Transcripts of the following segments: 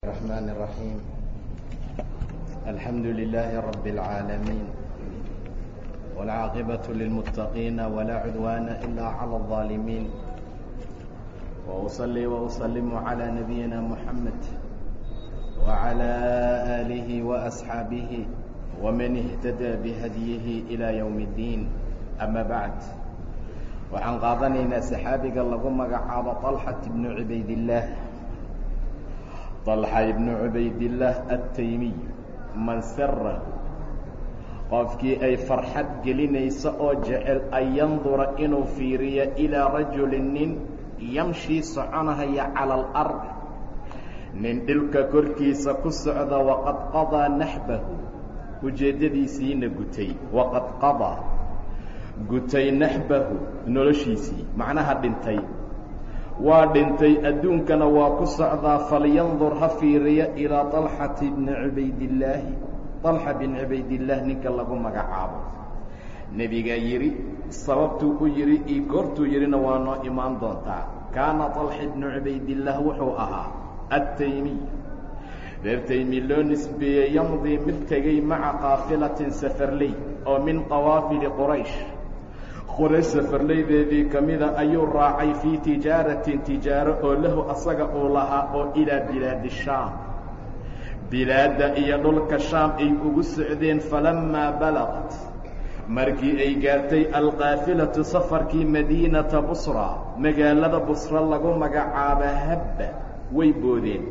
الرحمن الرحيم الحمد لله رب العالمين والعاقبة للمتقين ولا عدوان إلا على الظالمين وأصلي وأسلم على نبينا محمد وعلى آله وأصحابه ومن اهتدى بهديه إلى يوم الدين أما بعد waxaan qaadanaynaa saxaabiga lagu magacaabo طalxat ibnu cubaydillaah طalxa ibnu cubaydillaah ataymiy man sarahu qofkii ay farxad gelinayso oo jecel an yandura inuu fiiriyo ilaa rajulin nin yamshii soconahaya cala alard. Nin dhilka korkiisa ku socda waqad qadaa naxbahu ujeeddadiisiina gutay waqad qadaa gutay naxbahu noloshiisii macnaha dhintay waa dhintay adduunkana waa ku socdaa falyandur ha fiiriya ilaa alxati bni cubaydillaahi. Alxa bin cubaydillaah ninka lagu magacaabo. Nebigaa yidhi sababtuu ku yidhi iyo goortuu yidhina waa noo imaan doontaa. Kaana alxa bnu cubaydillaah wuxuu ahaa attaymiy reer taymi loo nisbeeyey yamdii mid tegay maca qaafilatin safarley oo min qawaafili qoraysh quraysh safarlaydeedii ka mida ayuu raacay fii tijaaratin tijaaro oo lahu asaga uu lahaa oo ilaa bilaadi shaam. Bilaadda iyo dhulka shaam ay ugu socdeen falammaa balaqat markii ay gaartay alqaafilatu safarkii madiinata busra magaalada busra lagu magacaaba habba way boodeen.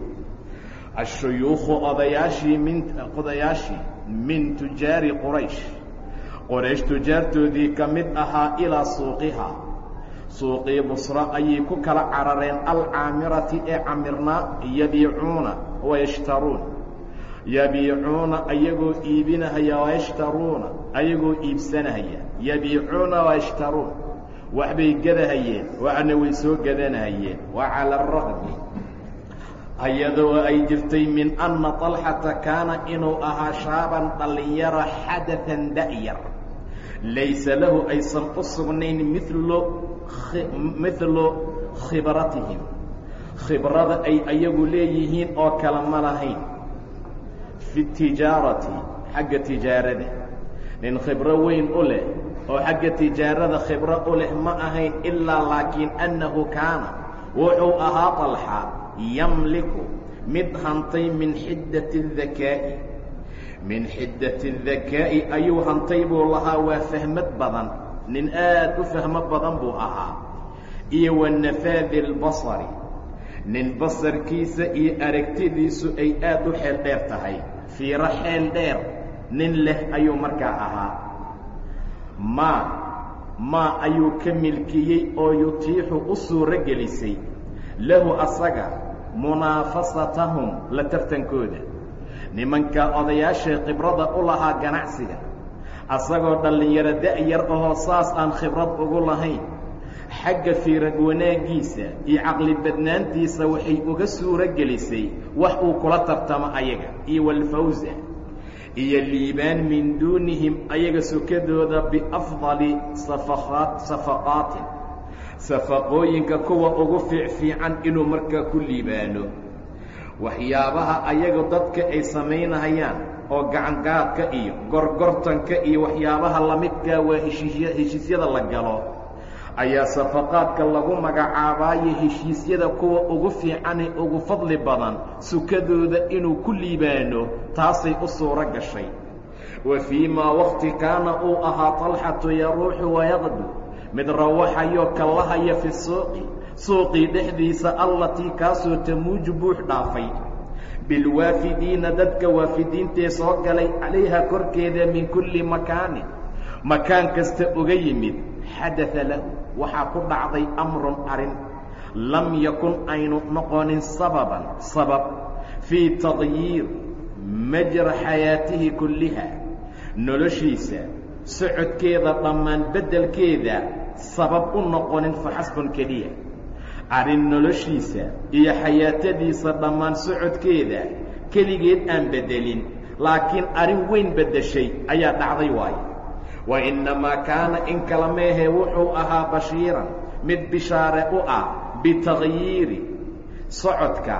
Ashuyuukhu odayaashii min odayaashii min tujaari quraysh qoraysh tujaartoodii ka mid ahaa ilaa suuqihaa suuqii busra ayay ku kala carareen alcaamirati ee camirnaa yabiicuuna wayashtaruun yabiicuuna ayagoo iibinahaya wayashtaruuna ayagoo iibsanahaya. Yabiicuuna wayashtaruun waxbay gadahayeen waxna way soo gadanahayeen wa cala araqmi ayadoo ay jirtay min anna طalxata kaana inuu ahaa shaaban dhallinyaro xadaan da'yar laysa lahu aysan u sugnayn milu milu khibratihim. Khibrada ay ayagu leeyihiin oo kale ma lahayn. Fi tijaarati xagga tijaarada. Nin khibro weyn u leh oo xagga tijaarada khibro u leh ma ahayn ilaa laakiin annahu kaana wuxuu ahaa طalxa yamliku mid hantay min xiddati اdakaa'i min xiddat اdakaa'i ayuu hantay buu lahaa waa fahmad badan. Nin aad u fahmo badan buu ahaa. Iyo wa nafaadi اlbasari nin basarkiisa iyo aragtidiisu ay aad u xeel dheer tahay. Fiiro xeel dheer nin leh ayuu markaa ahaa. Maa maa ayuu ka milkiyey oo yutiixu u suuro gelisay lahu asaga munaafasatahum la tartankooda nimanka odayaashay khibrada u lahaa ganacsiga. Asagoo dhallinyaro da'yar ahoo saas aan khibrad ugu lahayn. Xagga fiirad wanaaggiisa iyo caqli badnaantiisa waxay uga suuro gelisay wax uu kula tartamo ayaga iyo walfawsa iyo liibaan min duunihim ayaga sokadooda biafdali safaqaat safaqaatin. Safaqooyinka kuwa ugu fiicfiican inuu markaa ku liibaano waxyaabaha ayaga dadka ay samaynahayaan oo gacangaadka iyo gorgortanka iyo waxyaabaha lamidkaa waa heshiisya heshiisyada la galo ayaa safaqaadka lagu magacaabaayo heshiisyada kuwa ugu fiicane ugu fadli badan sukadooda inuu ku liibaano taasay u suuro gashay. Wa fii maa waqti kaana uu ahaa طalxatu yaruuxu wayaqdu mid rawaxayoo kallahaya fi suuqi suuqii dhexdiisa allatii kaasoo tamuuju buux dhaafay. Bilwaafidiina dadka waafidiintee soo galay calayha korkeeda min kulli makaanin makaan kasta uga yimid xadaa lahu waxaa ku dhacday amrun arrin. Lam yakun aynu noqonin sababan sabab fii tadyiir majra xayaatihi kulliha. Noloshiisa socodkeeda dhammaan beddelkeeda sabab u noqonin faxasbun keliya arrin noloshiisa iyo xayaatadiisa dhammaan socodkeeda keligeed aan beddelin laakiin arrin weyn beddeshay ayaa dhacday waayo wa innamaa kaana in kala meehee wuxuu ahaa bashiiran mid bishaare u ah bitagyiiri socodka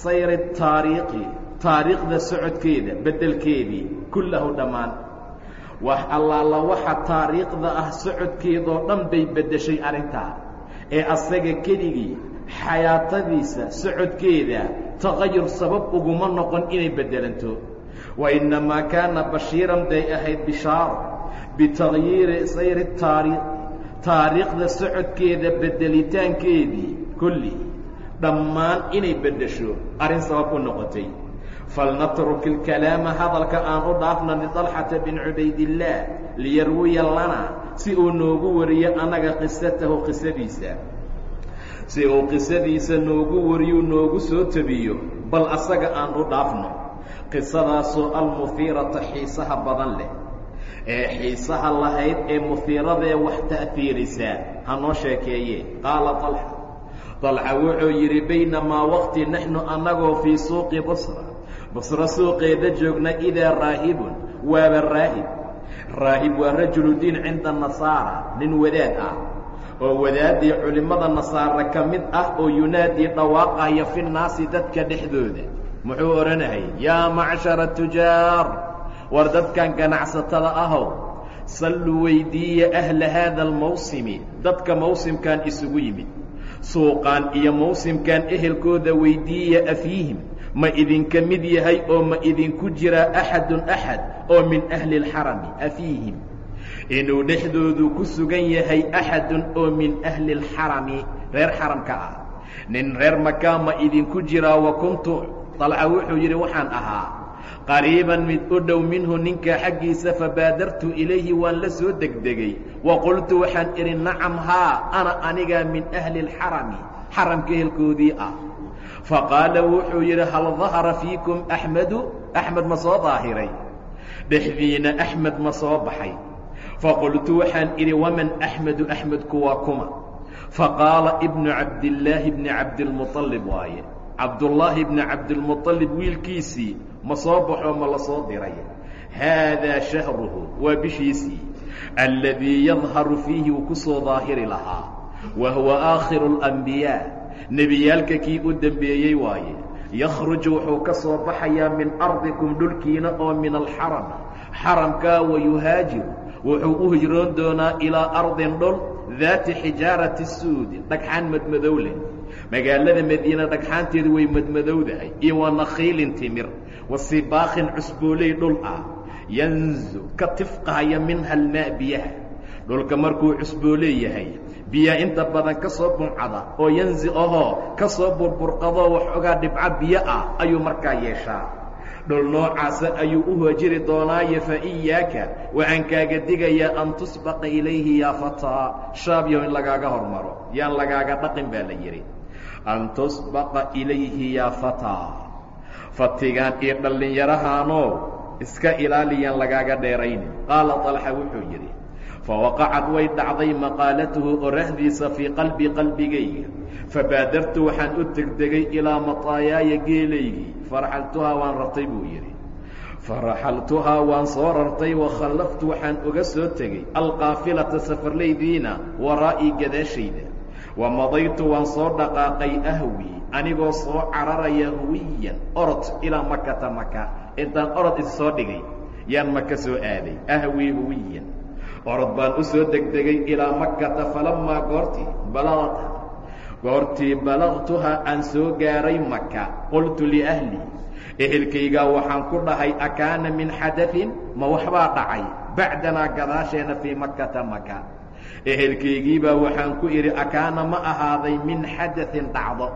sayri taariikhi taariikhda socodkeeda beddelkeedii kullahu dhammaan. Wax allaala waxa taariikhda ah socodkeedoo dhan bay beddeshay arrintaa ee asaga keligii xayaatadiisa socodkeeda taqayur sabab uguma noqon inay beddelanto. Wa innamaa kaana bashiiran bay ahayd bishaaro bitagyiiri sayri taariikh taariikhda socodkeeda beddelitaankeedii kulli. Dhammaan inay beddesho arrin sabab u noqotay. Falnatruk ilkalaama hadalka aan u dhaafna lidalxata bin cubaydillaah liyarwiya lana si uu noogu wariyo annaga qisatahu qisadiisa. Si uu qisadiisa noogu wariyu noogu soo tabiyo bal asaga aan u dhaafno. Qisadaasoo almuhiirata xiisaha badan leh. Ee xiisaha lahayd ee muhiiradee wax ta'fiirisaa ha noo sheekeeye qaala dalxa dalxa wuxuu yidhi baynamaa waqti naxnu annagoo fii suuqi busra busro suuqeeda joogna idaa raahibun. Waaba raahib raahib waa rajulu diin cinda nasaara nin wadaad ah. Oo wadaaddii culimmada nasaare ka mid ah oo yunaadii dhawaaqaya fi nnaasi dadka dhexdooda. Muxuu odhanahay yaa macshara tujaar war dadkan ganacsatada ahow sallu weydiiya ahla haada almawsimi dadka mawsimkan isugu yimid. Suuqaan iyo mawsimkan ehelkooda weydiiya afiihim ma idinka mid yahay oo ma idinku jiraa axadun axad oo min ahli اlxarami afiihim inuu dhexdoodu ku sugan yahay axadun oo min ahli اlxarami reer xaramka ah nin reer makaa ma idinku jiraa wa kuntu dalca wuxuu yidhi waxaan ahaa qariiban mid u dhow minhu ninka xaggiisa fabaadartu ilayhi waan la soo degdegay wa qultu waxaan idhi nacam haa ana anigaa min ahli اlxarami xaramka ehelkoodii ah faqaala wuxuu yidhi hal dahara fiikum axmedu axmed ma soo daahiray dhexdiina axmed ma soo baxay faqultu waxaan idhi waman axmedu axmedku waa kuma faqaala ibnu cabdillaahi bni cabdilmuطalib waaye cabdullaahi bni cabdilmuطalib wiilkiisii ma soo baxoo ma la soo diray haadaa shahruhu waa bishiisii alladii yadharu fiihi uu ku soo daahiri lahaa wa huwa aakhiru اlanbiyaa nebiyaalka kii u dembeeyey waaye. Yakhruj wuxuu ka soo baxayaa min ardikum dhulkiina oo min alxaram. Xaramkaa wayuhaajiru. Wuxuu u hijroon doonaa ilaa ardin dhul daati xijaarati suudi dhagxaan madmadow leh. Magaalada madiina dhagxaanteedu way madmadowdahay. Iyo wa nakhiilin timir wa sibaakhin cusbooley dhul ah. Yanzu ka tifqahaya minha almaa biyaha. Dhulka markuu cusbooleeyahay biyaa inta badan ka soo buncada oo yanzi ahoo ka soo burburqadoo waxoogaa dhibco biyo ah ayuu markaa yeeshaa. Dhul noocaasa ayuu u hoojiri doonaaye fa iyaaka waxaan kaaga digayaa an tusbaqa ilayhi yaa fataa shaabyow in lagaaga hormaro yaan lagaaga dhaqin baa la yidhi. An tusbaqa ilayhi yaa fataa fatigaan iyo dhallinyarahaanoo iska ilaaliyaan lagaaga dheeraynin. Qaala dalxa wuxuu yidhi fawaqacad way dhacday maqaalatuhu orahdiisa fii qalbi qalbigayga fabaadartu waxaan u tegdegay ilaa mataayaaya geelaygii faraxaltuhaa waan rartay buu yidhi faraxaltuhaa waan soo rartay wakhallaftu waxaan uga soo tegey alqaafilata safarlaydiina waraa'ii gadaashayda wa madaytu waan soo dhaqaaqay ahwii anigoo soo cararaya huwiyan orod ilaa makata maka intaan orod is soo dhigay yaan maka soo aaday ahwii huwiyan orod baan u soo degdegay ilaa makata falammaa goortii balagta goortii balagtuhaa aan soo gaaray maka qultu liahlii ehelkaygaa waxaan ku dhahay akaana min xadain ma waxbaa dhacay. Bacdanaa gadaasheena fii makata maka ehelkaygiibaa waxaan ku idhi akaana ma ahaaday min xadain dhacdo.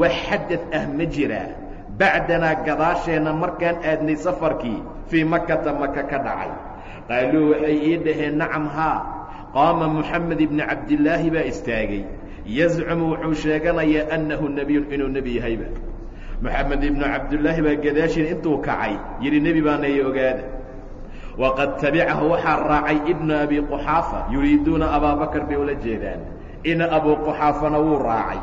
Wax xadad ah ma jiraa bacdanaa gadaasheenna markaan aadnay safarkii fii makata maka ka dhacay qaaluu waxay ii dhaheen nacam haa qaama moxamed ibni cabdillaahi baa istaagay yazcumu wuxuu sheeganayaa annahu nebiyun inuu nebi yahayba moxamed ibnu cabdillaahi baa gadaashiin intuu kacay yidhi nebi baana i ogaada waqad tabicahu waxaa raacay ibnu abi quxaafa yuriiduuna abaabakar bay ula jeedaan ina abuu quxaafana wuu raacay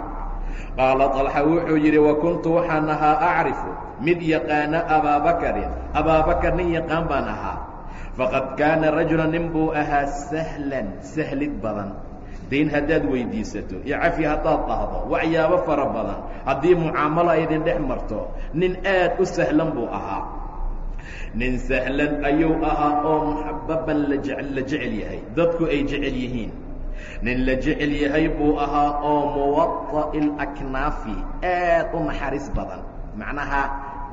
qaala طalxa wuxuu yidhi wa kuntu waxaan ahaa acrifu mid yaqaana abaabakarin abaabakar nin yaqaan baan ahaa faqad kaana rajula nin buu ahaa sahlan sahlid badan. Dayn haddaad weydiisato iyo cafi haddaad dhahdo waxyaabo fara badan. Haddii mucaamalo aydin dhex marto nin aad u sahlan buu ahaa. Nin sahlan ayuu ahaa oo muxababan la jecel yahay. Dadku ay jecel yihiin. Nin la jecel yahay buu ahaa oo muwada'i laknaafi aad u naxariis badan. Macnaha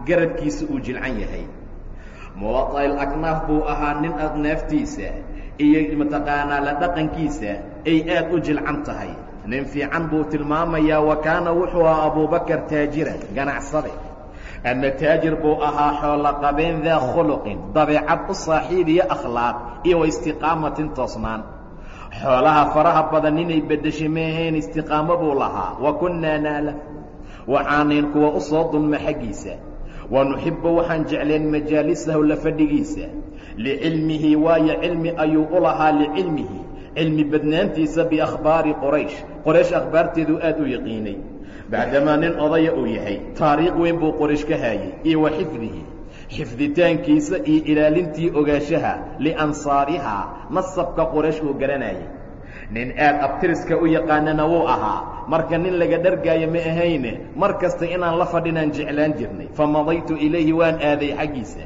garadkiisa uu jilcan yahay muwada'i laknaaf buu ahaa nin aknaaftiisa iyo mataqaanaa la dhaqankiisa ay aad u jilcan tahay. Nin fiican buu tilmaamayaa wa kaana wuxuu ahaa abubakar taajiran ganacsade. Ama taajir buu ahaa xoolo qabeen daa khuluqin dabeecad u saaxiib iyo akhlaaq iyo wa istiqaamatin toosnaan. Xoolaha faraha badan inay beddeshay maahayn istiqaamo buu lahaa. Wa kunnaa naalaf. Waxaanayn kuwa u soo dulma xaggiisa wa nuxibbu waxaan jecleen majaalisahu la fadhigiisa licilmihi waayo cilmi ayuu u lahaa licilmihi cilmi badnaantiisa biakhbaari qoraysh qoraysh akhbaarteedu aad u yaqiinay bacdamaa nin odaya uu yahay taariikh weyn buu qoraysh ka haayey iyo wa xifdihi xifditaankiisa iyo ilaalintii ogaanshaha liansaarihaa nasabka qoraysh uu garanayay nin aad abtiriska u yaqaanana wuu ahaa. Marka nin laga dhargaayo ma ahayne mar kasta inaan la fadhinaan jeclaan jirnay. Famadaytu ilayhi waan aaday xaggiisa.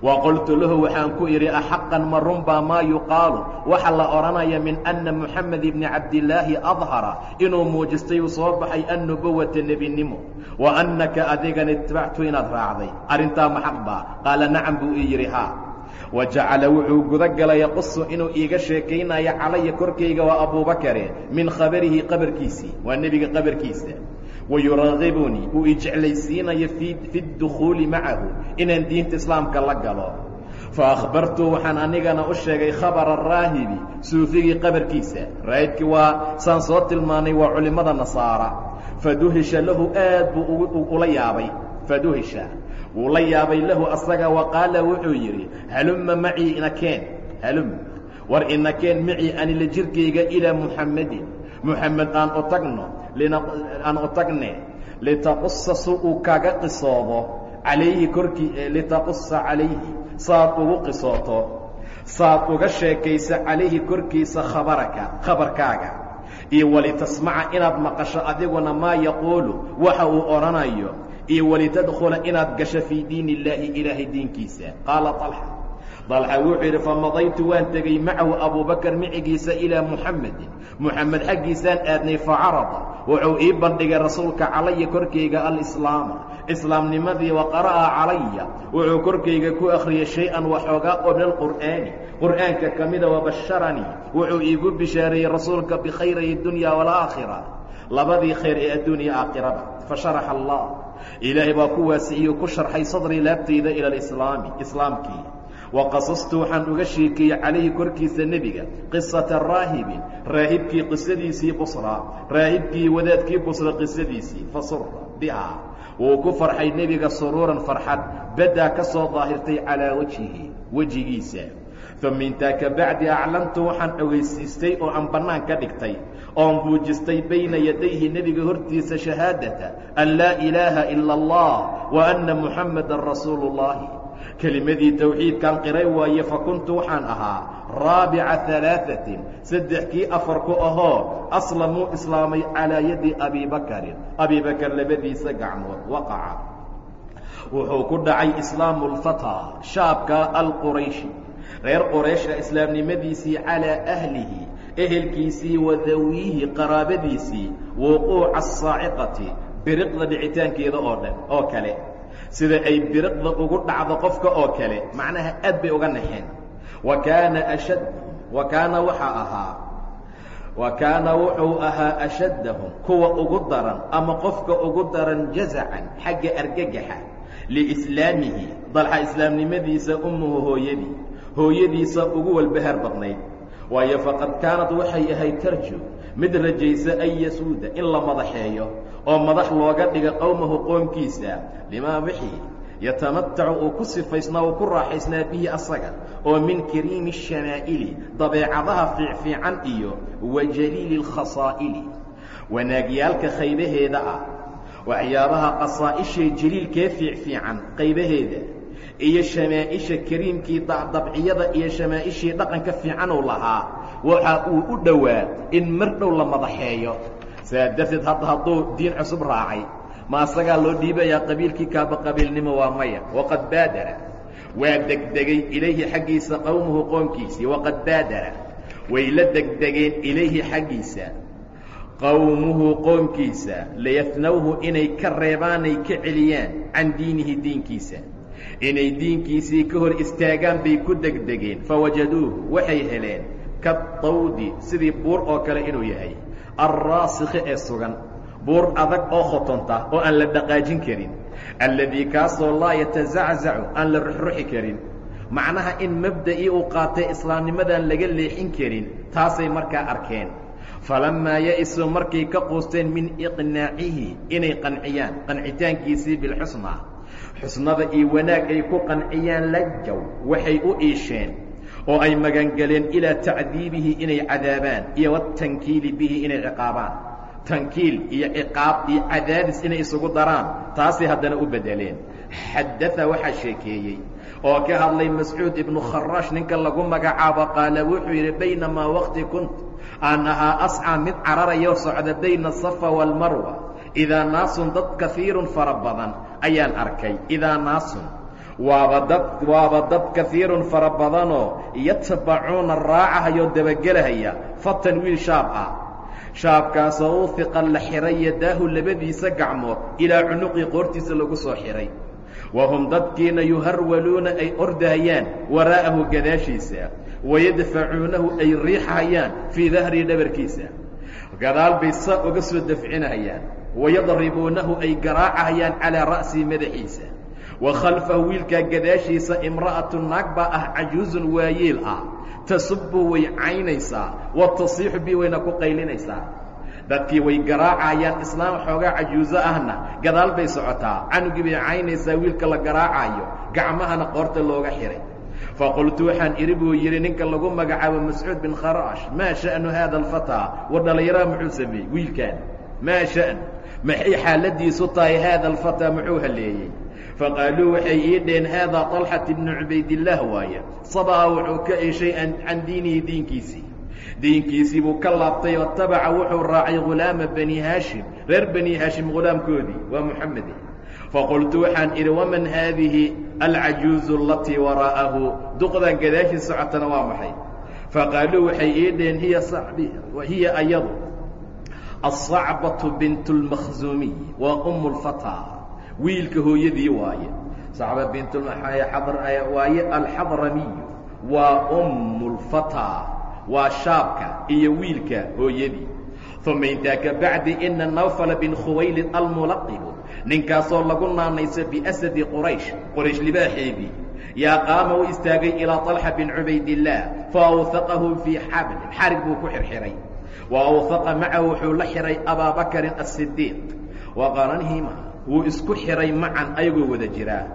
Wa qultu lahu waxaan ku idhi axaqan ma runbaa maa yuqaalu. Waxa la odhanaya min anna moxamed ibni cabdillaahi adhara inuu muujistay uu soo baxay annubuwata nebinimo. Wa annaka adigana itibactu inaad raacday. Arrintaa ma xaq baa. Qaala nacam buu ii yidhi haa wa jacala wuxuu guda galay yaqusu inuu iiga sheekaynayo calaya korkayga waa abuubakare min khabarihi qabarkiisii waa nebiga qabarkiisa wayuraagibunii uu i jeclaysiinayo fi اdukhuuli macahu inaan diinta islaamka la galo faahbartu waxaan anigana u sheegay khabara raahibi suufigii qabarkiisa raahibkii waa saan soo tilmaanay waa culimmada nasaara faduhisha lahu aad buu ula yaabay faduhisha wuu la yaabay lahu asaga wa qaala wuxuu yidhi halumma macii inakeen halumma war inakeen macii anila jirkayga ilaa muxammedin muxamed aan u tagno aan u tagne litaqusa si uu kaga qisoodo calayhi korkii litaqusa calayhi saad ugu qisooto. Saad uga sheekaysa calayhi korkiisa khabaraka khabarkaaga. Iyo walitasmaca inaad maqasho adiguna maa yaquulu waxa uu odhanayo iyo walitadkhula inaad gasho fii diin illaahi ilaahay diinkiisa. Qaala طalxa dalxa wuxuu yidhi famadaytu waan tegey macahu abubakar micigiisa ilaa muxamedin muxamed xaggiisaan aadnay facarada wuxuu ii bandhigay rasuulka calaya korkayga alislaama. Islaamnimadii wa qara'a calaya. Wuxuu korkayga ku akhriyey shay-an waxoogaa oo min alqur'aani. Qur'aanka ka mida wabasharanii wuxuu iigu bishaareeyey rasuulka bikhayray dunya waalaakhira labadii khayr ee adduuniya aakhiraba fasharaxa allah. Ilaahay baa ku waasiciyo ku sharxay sadrii laabtayda ila alislaami islaamkii. Waqasastu waxaan uga sheekeeyey calayhi korkiisa nebiga qisata raahibin raahibkii qisadiisii busra raahibkii wadaadkii busra qisadiisii fasura bihaa wuu ku farxay nebiga suruuran farxad baddaa ka soo daahirtay calaa wejhihi wejigiisa uma intaa ka bacdi aclantu waxaan ogeysiistay oo aan bannaan ka dhigtay oon buujistay bayna yadayhi nebiga hortiisa shahaadata an laa ilaaha ila allah wa anna muxammadan rasuulu اllahi kelimadii tawxiidkan qiray waaye fa kuntu waxaan ahaa raabica alaaثatin saddex kii afar ku ahoo aslamuu islaamay calaa yadi abi bakarin abi bakar labadiisa gacmood waqaca wuxuu ku dhacay islaamu اlfataa shaabka alqurayshi reer quraysha islaamnimadiisii calaa ahlihi ehelkiisii wa dawiihi qaraabadiisii wuquuca asaaciqati biriqda dhicitaankeeda oo dhan oo kale. Sida ay biriqda ugu dhacdo qofka oo kale macnaha aad bay uga naxeen. Wa kaana ashad wa kaana waxaa ahaa wa kaana wuxuu ahaa ashaddahum kuwa ugu daran ama qofka ugu daran jazacan xagga argagaxa liislaamihi dalxa islaamnimadiisa ummuhu hooyadii hooyadiisa ugu walbahar badnayd waayo faqad kaanad waxay ahayd tarju mid rajaysa an yasuuda in la madaxeeyo oo madax looga dhiga qowmahu qoomkiisa limaa wixii yatamatacu uu ku sifaysnaa uu ku raaxaysnaa bihi asaga oo min kariimi shamaa'ili dabeecadaha fiicfiican iyo wa jaliili alkhasaa'ili wanaagyaalka qaybaheeda ah waxyaabaha qasaa'ishee jaliilkee fiicfiican qaybaheeda iyo shamaa'isha kariimkii dabciyada iyo shamaa'ishii dhaqanka fiicanuu lahaa waxa uu u dhowaa in mar dhow la madaxeeyo. Saa darteed hadda hadduu diin cusub raacay ma asagaa loo dhiibayaa qabiilkii kaaba qabiilnimo waa maya. Waqad baadara. Waa degdegay ilayhi xaggiisa qowmuhu qoomkiisii. Waqad baadara. Way la degdegeen ilayhi xaggiisa qowmuhu qoomkiisa. Layafnawhu inay ka reebaanay ka celiyaan can diinihi diinkiisa inay diinkiisii ka hor istaagaan bay ku degdegeen. Fawajaduuhu waxay heleen kadawdi sidii buur oo kale inuu yahay. Alraasikhi ee sugan buur adag oo khotonta oo aan la dhaqaajin karin. Alladii kaasoo laa yatazaczacu aan la ruxruxi karin. Macnaha in mabda'ii uu qaatay islaamnimadaan laga leexin karin taasay markaa arkeen. Falammaa ya-isuu markay ka quusteen min iqnaacihi inay qanciyaan qancitaankiisii bilxusna xusnada iyo wanaag ay ku qanciyaan lajow waxay u iisheen oo ay magangeleen ilaa tacdiibihi inay cadaabaan iyo watankiili bihi inay ciqaabaan. Tankiil iyo ciqaab iyo cadaadis inay isugu daraan taasay haddana u beddeleen. Xadaa waxaa sheekeeyey oo ka hadlay mascuud ibnu kharaash ninka lagu magacaabo qaala wuxuu yidhi baynamaa waqti kunt aan ahaa ascaa mid cararayo socda bayna asafa waalmarwa idaa naasun dad kahiirun fara badan ayaan arkay. Idaa naasun waaba dad waaba dad kahiirun fara badanoo yatbacuuna raacahayoo dabagelahaya. Fatan wiil shaab ah. Shaabkaasoo uhiqa la xihay yadaahu labadiisa gacmood ilaa cunuqii qoortiisa lagu soo xidhay wahum dadkiina yuharwaluuna ay ordahayaan waraa'ahu gadaashiisa. Wayadfacuunahu ay riixahayaan fii dahrii dhabarkiisa gadaal bay saa uga soo dafcinahayaan wayadribuunahu ay garaacahayaan calaa ra'sii madaxiisa. Wa khalfahu wiilkaa gadaashiisa imra'atu naag baa ah cajuuzun waayeel ah. Tasubbu way caynaysaa wa tasiixu bi wayna ku qaylinaysaa. Dadkii way garaacayaan islaam xoogaa cajuuso ahna gadaal bay socotaa. Canugii bay caynaysaa wiilka la garaacayo gacmahana qoorta looga xihay faqultu waxaan idhi buu yidhi ninka lagu magacaabo mascuud bin kharaash maa sha'nu haada alfataa war dhallinyaraha muxuu sameeyey wiilkaan maa sha'n maxay xaaladiisu tahay haada alfataa muxuu haleeyey faqaaluu waxay ii dheen haadaa طalxat ibnu cubaydillaah waaye sabaa wuxuu ka eshay can diinihi diinkiisii diinkiisii buu ka laabtay oo tabaca wuxuu raacay ghulaama bani haashim reer bani haashim ghulaamkoodii waa muxamedi faqultu waxaan idhi waman haadihi alcajuuzu alatii waraa'ahu duqdan gadaashii socotana waa maxay faqaaluu waxay ii dheen hiya hiya ayadu asacbatu bint اlmakhzuumiy waa um اlfataa wiilka hooyadii waaye sacba bint waaye alxadramiy waa um اlfataa waa shaabka iyo wiilka hooyadii uma intaa ka bacdi ina nawfala bin khuwaylid almulaqibu ninkaasoo lagu naanayso biasadi quraysh qoraysh libaaxeedii yaa qaama u istaagay ilaa طalxa bin cubaydillaah faawhaqahu fii xablin xarig buu ku xirxihay wa awhaqa macahu wuxuu la xihay abaa bakarin asidiiq wa qaranhima wuu isku xihay macan ayagoo wada jiraa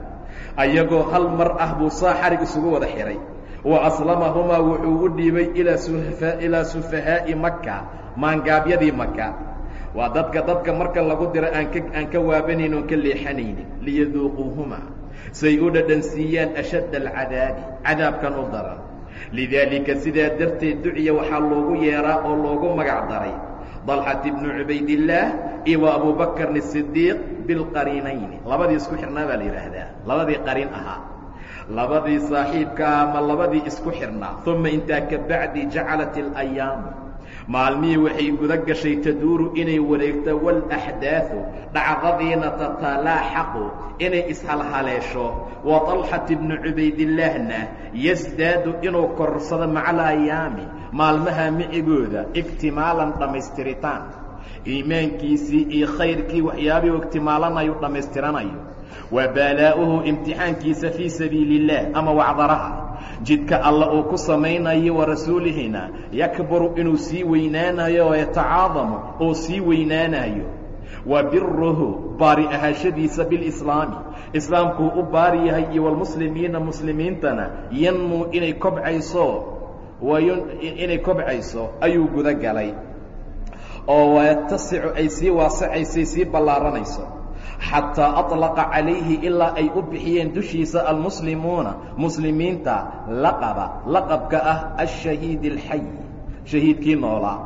ayagoo hal mar ah buu saa xarig isugu wada xihay wa aslamahumaa wuxuu u dhiibay ilaa sufahaa'i maka maangaabyadii maka waa dadka dadka marka lagu diro aan ka aan ka waabanayn oon ka leexanaynin liyaduuquuhumaa say u dhadhansiiyaan ashadda alcadaabi cadaabkan u daran. Lidaalika sidaa darteed duciya waxaa loogu yeeraa oo loogu magac daray. Dalxat ibnu cubaydillaah iyo wa abuubakarn asidiiq bilqariinayni labadii isku xirnaa baa la yidhaahdaa. Labadii qariin ahaa. Labadii saaxiibkaa ma labadii isku xirnaa. Uma intaa ka bacdi jacalat اlayaamu maalmihii waxay guda gashay taduuru inay wareegto wاlaxdaaثu dhacdadiina tatalaaxaqu inay ishalhaleesho wa طalxat ibnu cubaydillaahna yasdaadu inuu korsado maca alayaami maalmaha micigooda igtimaalan dhammaystiritaan iimaankiisii iyo khayrkii waxyaabihii igtimaalanayu dhammaystiranayo wa baalaa'uhu imtixaankiisa fii sabiili اllah ama wacdaraha jidka alla uu ku samaynayo wa rasuulihina yakburu inuu sii weynaanayo oo yatacaadamu uu sii weynaanayo wa biruhu baari ahaashadiisa bilislaami islaamkuu u baari yahay iyo walmuslimiina muslimiintana yanmuu inay kobcayso inay kobcayso ayuu guda galay. Oo wayatasicu ay sii waasacaysay sii ballaaranayso xataa aطlaqa calayhi ilaa ay u bixiyeen dushiisa almuslimuuna muslimiinta laqaba laqabka ah ashahiid اlxay shahiidkii noolaa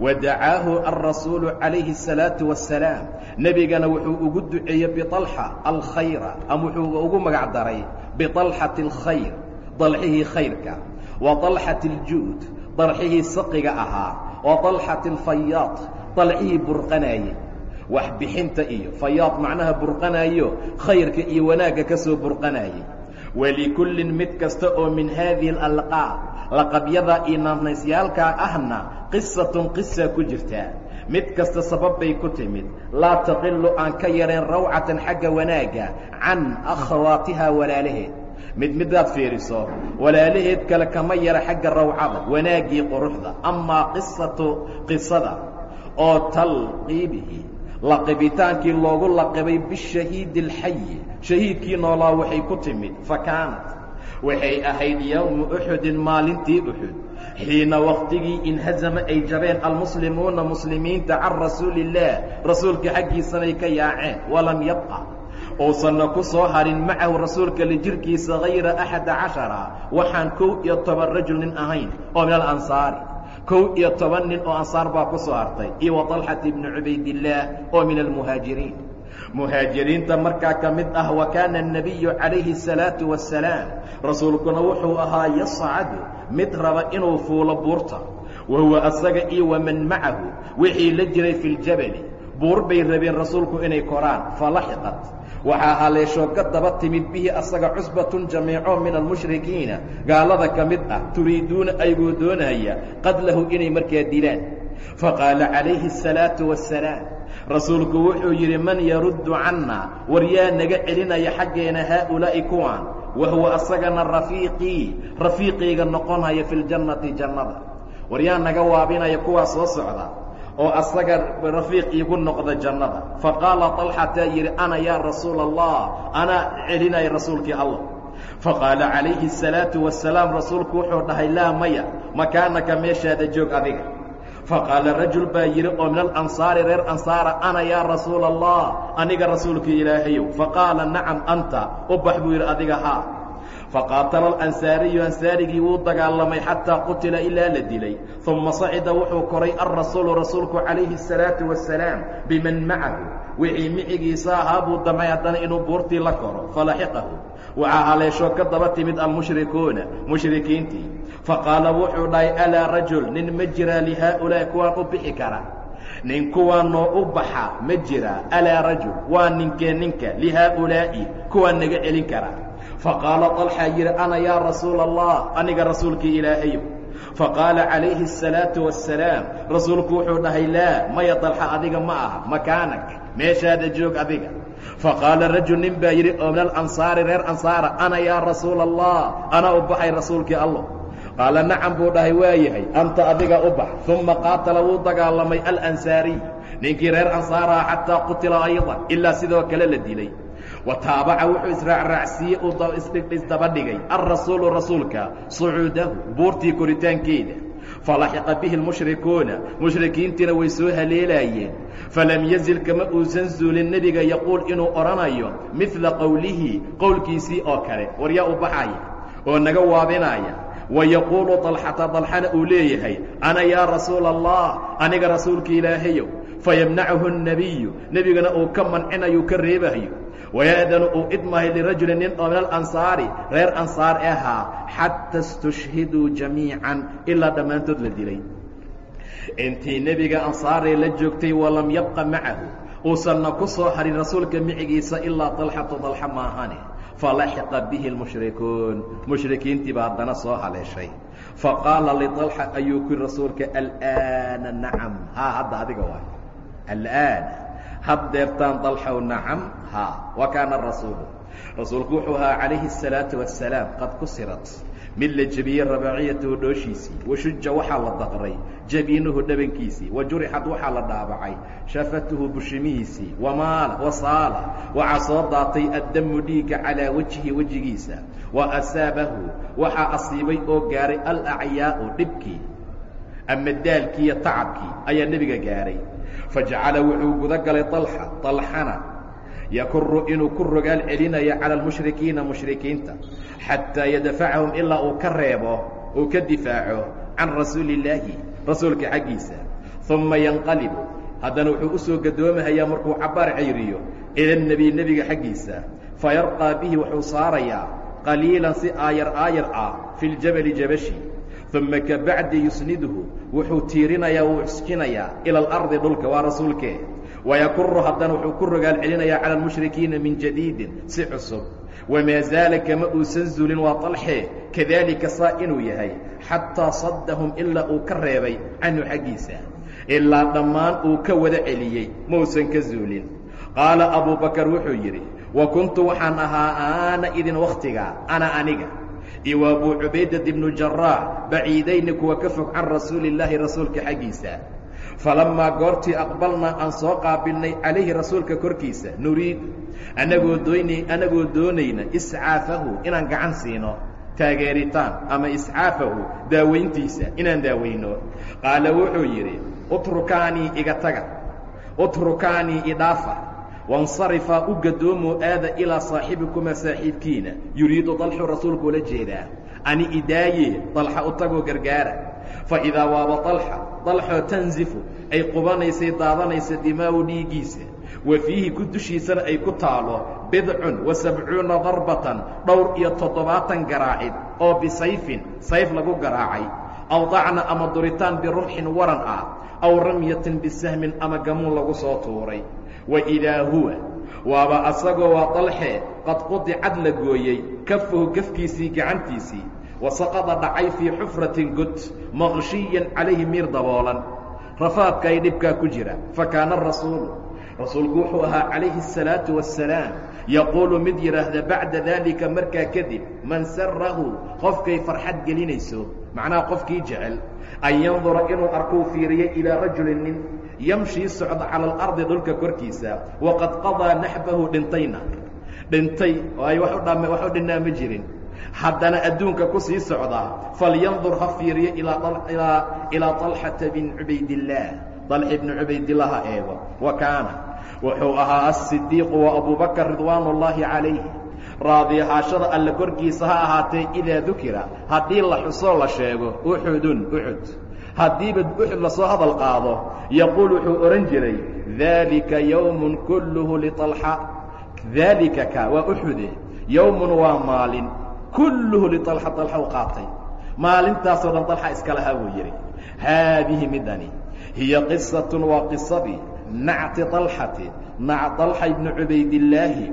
wadacaahu alrasuulu calayhi الsalaatu wasalaam nebigana wuxuu ugu duceeyey biطalxa alkhayra ama wuxuu ugu magac daray biطalxati اlkhayr dalxihii khayrka wa طalxati اljuud dalxihii saqiga ahaa wa طalxati اlfayaad dalxihii burqanaaye wax bixinta iyo fayaad macnaha burqanaayo khayrka iyo wanaagga ka soo burqanaayey walikullin mid kasta oo min haadihi alalqaab laqabyada iyo naanaysyaalkaa ahna qisatun qisa ku jirtaa mid kasta sabab bay ku timid. Laa taqilu aan ka yareen rawcatan xagga wanaagga can akhawaatiha walaalaheed. Mid midaad fiiriso walaalaheed kale kama yara xagga rawcada wanaaggii quruxda amaa qisatu qisada oo talqiibihi laqibitaankii loogu laqibay bishahiidi alxayi shahiidkii noolaa waxay ku timid fa kaanat. Waxay ahayd yowmu uxudin maalintii uxud xiina waktigii inhazama ay jabeen almuslimuuna muslimiinta can rasuuli illaah rasuulka xaggiisanay ka yaaceen walam yabqa. Uusanna ku soo harin macahu rasuulka la jirkiisa hayra axada cashara. Waxaan kow iyo toban rajul nin ahayn oo min alansaari kow iyo toban nin oo ansaar baa ku soo hartay iyo wa طalxata ibni cubaydillaah oo min almuhaajiriin muhaajiriinta markaa ka mid ah wa kaana الnabiyu calayhi الsalaatu wasalaam rasuulkuna wuxuu ahaa yascadu mid raba inuu fuulo buurta wa huwa asaga iyo waman macahu wixii la jiray fi ljabali buur bay rabeen rasuulku inay koraan. Falaxiqat waxaa haleeshoo ka daba timid bihi asaga cusbatun jamiico min almushrikiina. Gaalada ka mid ah turiiduuna aygoo doonaya qadlahu inay markaa dilaan. Faqaala calayhi الsalaatu wassalaam. Rasuulku wuxuu yidhi man yaruddu canna war yaa naga celinaya xaggeena haaulaa'i kuwaan? Wa huwa asagana rafiiqii rafiiqayga noqonaya fi ljannati jannada. War yaa naga waabinaya kuwaa soo socda oo asaga rafiiq iigu noqda jannada faqaala طalxataa yidhi ana yaa rasuula allah anaa celinaya rasuulkii allah faqaala calayhi الsalaatu wasalaam rasuulku wuxuu dhahay laa maya makaanaka meeshaada joog adiga faqaala rajul baa yidhi oo min alansaari reer ansaara ana yaa rasuula allah aniga rasuulkii ilaahayow faqaala nacam anta u bax buu yidhi adiga haa faqaatala alansaariyu ansaarigii wuu dagaalamay xataa qutila ilaa la dilay uma sacida wuxuu koray alrasuulu rasuulku calayhi الsalaatu wasalaam biman macahu wixii micigiisa ahaa buu damcay haddana inuu buurtii la koro falaxiqahu waxaa haleeshoo ka daba timid almushrikuuna mushrikiintii faqaala wuxuu dhahay alaa rajul nin ma jiraa lihaaulaa'i kuwaan u bixi kara nin kuwaan noo u baxa ma jiraa alaa rajul waa ninkee ninka lihaaulaa'i kuwaan naga celin kara faqaala طalxa yidhi ana yaa rasuula allah aniga rasuulkii ilaahayow faqaala calayhi الsalaatu wassalaam rasuulku wuxuu dhahay laa maya dalxa adiga ma aha makaanak meeshaada joog adiga faqaala rajul nin baa yidhi oo min alansaari reer ansaara ana yaa rasuula allah anaa u baxay rasuulkii allah qaala nacam buu dhahay waa yahay anta adiga u bax uma qaatala wuu dagaalamay alansaariy ninkii reer ansaaraha xataa qutila ayضa ilaa sidoo kale la dilay wa taabaca wuxuu israacraacsiiyey uu isdaba dhigay alrasuulu rasuulka sucuudahu buurtii koritaankeeda falaxiqa bihi lmushrikuuna mushrikiintiina way soo haleelaayeen falam yazil kama uusan zuulin nebiga yaquul inuu odhanayo midla qowlihi qowlkiisii oo kale war yaa u baxaya oo naga waabinaya wa yaquulu dalxata dalxana uu leeyahay ana yaa rasuula allah aniga rasuulka ilaahayow fayamnachu الnabiyu nebigana uu ka mancinayu ka reebayo waya'danu uu idmahay lirajuli nin oo min alansaari reer ansaar e ahaa xataa istushhiduu jamiican ilaa dhammaantood la dilay intii nebiga ansaaree la joogtay walam yabqa macahu uusanna ku soo harin rasuulka micigiisa ilaa dalxatu dalxa maahane falaxiqa bihi lmushrikuun mushrikiintii baa haddana soo haleeshay faqaala lialxa ayuu ku yidhi rasuulka al'aana nacam haa hadda adiga waay al'aana had deertaan dalxow nacam haa wa kaana rasuulu. Rasuulku wuxuu ahaa calayhi الsalaau wasalaam qad kusirat. Mid la jebiyey rabaaciyatahu dhooshiisii washuja waxaa la daqray jabiinuhu dhabankiisii wajurixad waxaa la dhaabacay shafatuhu bushimihiisii wamaala wasaala waxaa soo daatay addamu dhiigga calaa wejihi wejigiisa wa asaabahu waxaa asiibay oo gaaray alacyaau dhibkii ama daalkii iyo tacabkii ayaa nebiga gaahay fajacala wuxuu guda galay alxa alxana yakuru inuu ku rogaal celinayo cala almushrikiina mushrikiinta xataa yadfacahum ilaa uu ka reebo uu ka difaaco can rasuuli illaahi rasuulka xaggiisa uma yanqalibu haddana wuxuu u soo gadoomahayaa markuu cabbaar cayriyo ila nebiy nebiga xaggiisa fayarqaa bihi wuxuu saarayaa qaliilan si aayar aayar ah fi ljabali jabashi uma kabacdi yusniduhu wuxuu tiirinayaa wuu iskinayaa ila alardi dhulka waa rasuulkee wayakuru haddana wuxuu ku rogaal celinayaa cala almushrikiina min jadiidin si cusub. Wamaa zaala kama uusan zulin waa طalxee kadalika saa inuu yahay xataa saddahum ilaa uu ka reebay canhu xaggiisa. Ilaa dhammaan uu ka wada celiyey mausan ka zuulin. Qaala abuu bakar wuxuu yidhi wa kuntu waxaan ahaa aana idin wakhtigaa ana aniga iyo wa abuu cubaydata ibnu jaraax baciidayni kuwa ka fog can rasuuli illaahi rasuulka xaggiisa. Falammaa goortii aqbalnaa aan soo qaabilnay calayhi rasuulka korkiisa nuriidu anagoo doynay anagoo doonayna iscaafahu inaan gacan siino taageeritaan ama iscaafahu daawayntiisa inaan daawayno. Qaala wuxuu yidhi utrukaanii iga taga utrukaanii idhaafa wansarifaa u gadoomoo aada ilaa saaxibikuma saaxiibkiina yuriidu dalxu rasuulku ula jeedaa ani idaaye dalxa u tagoo gargaara fa idaa waaba dalxa dalxoo tanzifu ay qubanaysay daadanaysa dimaa'u dhiiggiisa wa fiihi ku dushiisana ay ku taalo bidcun wa sabcuuna darbatan dhowr iyo toddobaatan garaacid oo bisayfin sayf lagu garaacay aw dacna ama duritaan birumxin waran ah aw ramyatin bisahmin ama gamuun lagu soo tuuray wa idaa huwa. Waaba asagoo waa dalxee qad qudicad la gooyey kafahu gafkiisii gacantiisii wasaqada dhacay fii xufratin god maqshiyan calayhi miir daboolan. Rafaadka ay dhibkaa ku jira fa kaana rasuulu rasuulku wuxuu ahaa calayhi الsalaatu wassalaam. Yaquulu mid yidhaahda bacda daalika markaa kadib man sarahu qofkay farxad gelinayso. Macnaha qofkii jecel an yandura inuu arkuu fiiriyo ilaa rajulin nin yamshii socda cala alardi dhulka korkiisa waqad qadaa naxbahu dhintayna dhintay oo ay wax u dhinnaa ma jirin haddana adduunka ku sii socdaa falyandur ha fiiriyo ilaa طalxata bin cubaydillaah طalxi bni cubaydilah ha eego wa kaana wuxuu ahaa asidiiqu wa abubakr ridwaan اllaahi calayh raadi ahaashada alle korkiisa ha ahaatee idaa dukira haddii la xusoo la sheego uxudun uxud haddiiba uxud la soo hadal qaado yaquul wuxuu odhan jiray daalika yowmun kulluhu lialxa daalika ka waa uxude eh. yowmun waa maalin kulluhu lialxa alxa u qaatay. Maalintaasoo dhan dalxa iska buu yidhi. Haadihi midani hiya qisatun waa qisadii nacti alxati nac alxa ibni cubaydillaahi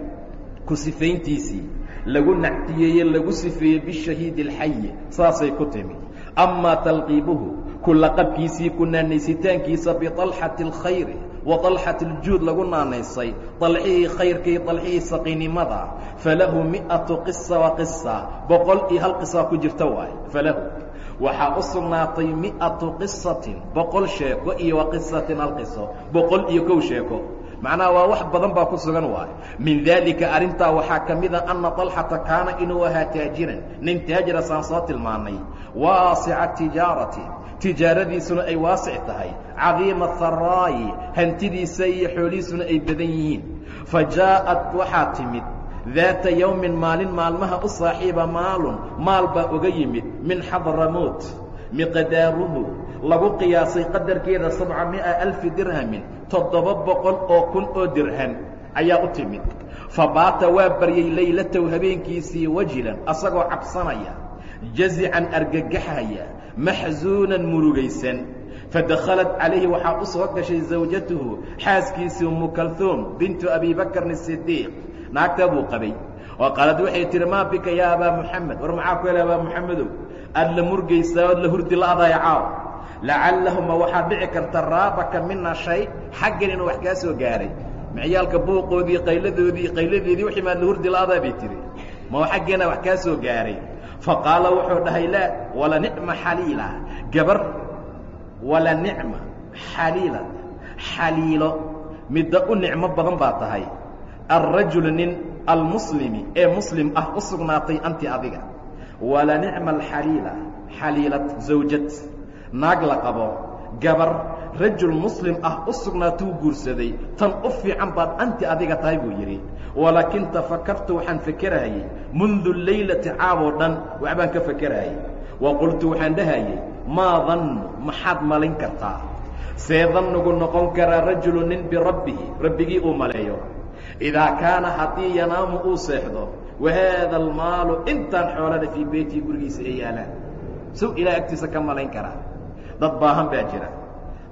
ku sifayntiisii lagu nactiyeeye lagu sifeeyey bishahiidi alxayi saasay ku timi amaa talqiibuhu ku laqabkiisii ku naanaysitaankiisa bialxati اlkhayri waطalxati ljuud lagu naanaysay dalcihii khayrkii dalcihii saqinimada falahu miatu qisa wa qisa boqol iyo hal qisaa ku jirta waayo falahu waxaa u sugnaatay miatu qisatin boqol sheeko iyo wa qisatin hal boqol iyo kow sheeko macnaha waa wax badan baa ku sugan waayo min daalika arrintaa waxaa ka mida anna طalxata kaana inuu ahaa taajiran nin taajira saan soo tilmaanay. Waasica tijaarati tijaaradiisuna ay waasic tahay. Cadiima haraayi hantidiisa iyo xoolihiisuna ay badan yihiin. Fa jaa'at waxaa timid daata yowmin maalin maalmaha u saaxiiba maalun maal baa uga yimid min xadramout miqdaaruhu lagu qiyaasay qadarkeeda sabca mi'a alfi dirhamin toddoba boqol oo kun oo dirham ayaa u timid. Fa baata waa baryey laylatahu habeenkiisii wajilan asagoo cabsanaya jazican argagaxaya maxsuunan murugaysan. Fadakhalat calayhi waxaa u soo gashay zawjatuhu xaaskiisii umu kalhuum bintu abi bakrin sidiiq naagtaa buu qabay. Oo qaalad waxay tihi maa bika yaa abaa muxamed war maxaa ku hela abaa muxamedow aad la murgaysaa ood la hurdi la'daaya caaw. Lacallahuma waxaa dhici karta raabaka mina shay xaggan inuu wax kaa soo gaaray. Miciyaalka buuqoodii qayladoodii qayladeedii wixii maad la hurdi la'daa bay tihi ma xaggeena wax kaa soo gaaray. Faqaala wuxuu dhahay laa wala nicma xaliila. Gabar wala nicma xaliila. Xaliilo midda u nicmo badan baa tahay. Alrajulu nin almuslimi ee muslim ah u sugnaatay anti adiga wala nicma alxaliila xaliilad zawjad naag la qabo gabar rajul muslim ah u sugnaatuu guursaday tan u fiican baad anti adiga tahay buu yidhi. Walaakin tafakartu waxaan fakerahayey mundu leylati caaboo dhan waxbaan ka fakerahayey wa qultu waxaan dhahayey maa dannu maxaad malin kartaa? See dannugu noqon karaa rajulu nin birabbihi rabbigii uu maleeyo. Idaa kaana haddii yanaamu uu seexdo wahaada almaalu intaan xoolada fii beytii gurigiisa ay yaalaan sow ilaah agtiisa ka malayn karaa dad baahan baa jira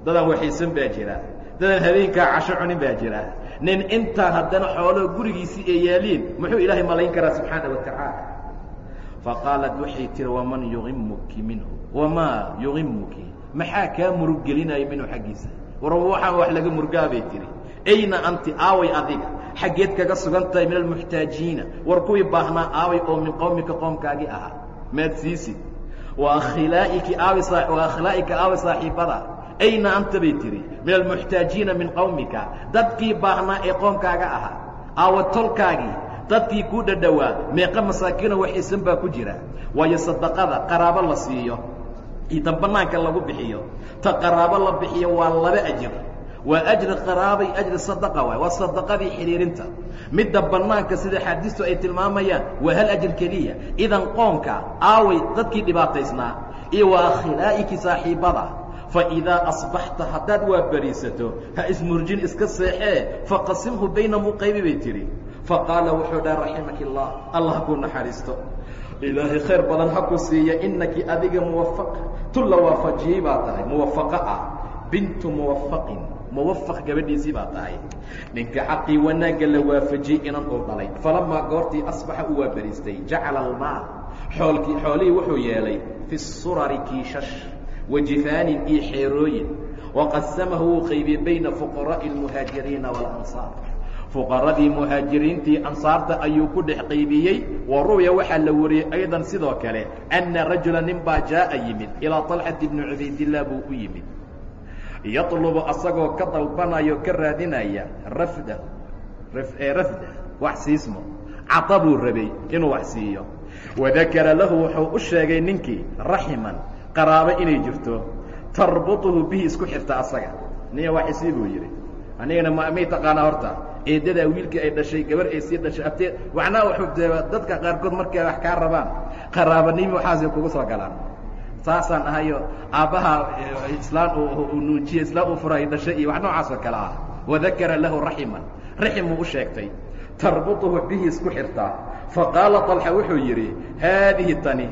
dadaan waxaysan baa jira dadaan habeenkaa casho cunin baa jira nin intaan haddana xooloo gurigiisii ay yaaliin muxuu ilaahay malayn karaa subxaana wa tacaala faqaalat waxay tihi waman yuimuki minhu wamaa yuimuki maxaa kaa murug gelinayo minhu xaggiisa war waxaan wax laga murgaa bay tihi ayna anti aaway adiga? Xaggeed kaga sugan tahay min almuxtaajiina. War kuwii baahnaa aaway oo min qowmika qoomkaagii ahaa. Maad siisid wa akhilaa'iki aawi wa akhilaa'ika aaway saaxiibada. Ayna anta bay tihi min almuxtaajiina min qowmika dadkii baahnaa ee qoomkaaga ahaa. Aawa tolkaagii dadkii kuu dhadhowaa meeqa masaakiino waxaysan baa ku jira. Waayo sadaqada qaraabo la siiyo. Iyo tan lagu bixiyo. Ta qaraabo la bixiyo waa laba ajir waa ajri qaraabay ajri sadaqa waay waa sadaqadii xidhiirinta midda bannaanka sida xaadiistu ay tilmaamayaan waa hal ajir keliya. Idan qoomka aaway dadkii dhibaataysnaa iyo waa akhilaa'iki saaxiibada. Faidaa asbaxta haddaad waa ha ismurjin iska seexee faqasimhu baynahum u qaybi bay tihi faqaala wuxuu dhaha raximaki اllah allah kuu naxariisto. Ilaahay khayr badan ha ku siiya inaki adiga muwafaq tu la waafajiyey baa tahay muwafaqo ah. Bintu muwafaqin muwafaq gabadhiisii baa tahay. Ninka xaqii wanaagga la waafajiyey inan uu dhalay. Falamaa goortii asbaxa uu waa bariistay jacala almaal. Xoolkii xoolihii wuxuu yeelay fi surari kiishash wajifaanin iyo xeerooyin. Waqasamahu wuu qaybiyey bayna fuqaraa'i اlmuhaajiriina walansaar. Fuqaradii muhaajiriintii ansaarta ayuu ku dhex qaybiyey. Wa ru'ya waxaa la wariyey aydan sidoo kale anna rajula nin baa jaa'a yimid ilaa طalxati bni cubaydillaah buu u yimid yatlubu asagoo ka dalbanaya ka raadinaya rafda rafda wax siismo. Cata buu rabay inuu wax siiyo. Wadakara lahu wuxuu u sheegay ninkii raximan qaraabo inay jirto tarbuطuhu bihi isku xirta asaga. Niya wax isii buu yidhi. Anigana may taqaanaa horta eedadaa wiilkii ay dhashay gabar ay sii dhashay abtee waxnaa waxuu dadka qaarkood markay wax kaa rabaan qaraabanimi waxaasay kugu soo galaan saasaan ahayo aabbaha islaan uu nuujiye islaan uu furay dhashay iyo wax noocaas oo kale ah. Wadakara lahu raximan. Raximuu u sheegtay. Tarbuطuhu bihi isku xirtaa. Faqaala طalxa wuxuu yidhi haadihi tani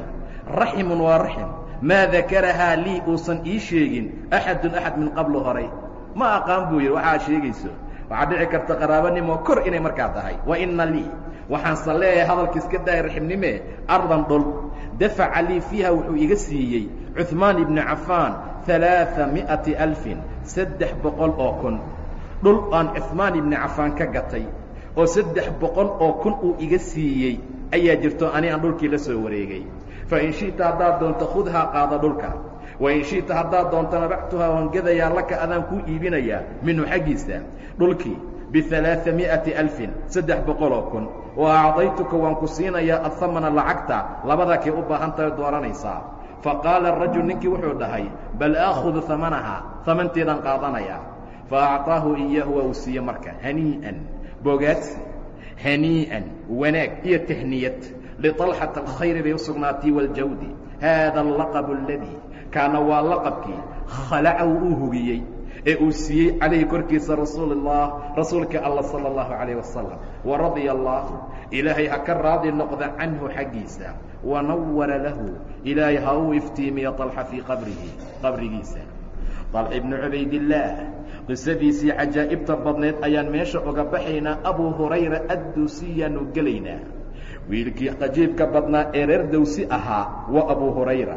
raximun waa raxim. Maa dakarahaa lii uusan ii sheegin axadun axad min qablu horay. Ma aqaan buu yidhi waxaa sheegayso. Waxaa dhici karta qaraabanimo kor inay markaa tahay. Wa ina lii waxaanse leeyahay hadalka iska daaya raximnime ardan dhul dafaca lii fiiha wuxuu iga siiyey cuثmaan ibnu cafaan ثalaaثa miئati alfin saddex boqol oo kun dhul aan cuثmaan ibni cafaan ka gatay oo saddex boqol oo kun uu iga siiyey ayaa jirto ani aan dhulkii la soo wareegay fain shiئta haddaad doonto khudhaa qaada dhulka wain shiئta haddaad doontona bactuhaa waan gadayaa laka adaan kuu iibinayaa minhu xaggiisa dhulkii bialaaami'ati alfin saddex boqoloo kun wa acdaytuka waan ku siinayaa ahamana lacagta labadaa kay u baahan tahay dooranaysaa fa qaala arajul ninkii wuxuu dhahay bal aakhudu amanaha amanteedaan qaadanayaa fa acطaahu iyaahu waa uu siiye marka hanii'an bogaad hanii'an wanaag iyo tahniyad liطalxata alkhayri bay u sugnaatay waljawdi haada allaqabu aladii kaana waa laqabkii khalacahu uu hugiyey ee uu siiyey calayhi korkiisa rasuul الlah rasuulka alla salى الlahu عalيه wasalam waradya allah ilaahay ha ka raadi noqda canhu xaggiisa wanawara lahu ilaahay ha uu iftiimiyo طalxa fii qabrihi qabrigiisa طalx ibnu cubaydillaah qisadiisii cajaa'ibta badneed ayaan meesha uga baxaynaa abu hurayra adduusiyaanu gelaynaa wiilkii cajiibka badnaa ee reer dawsi ahaa waa abu hurayra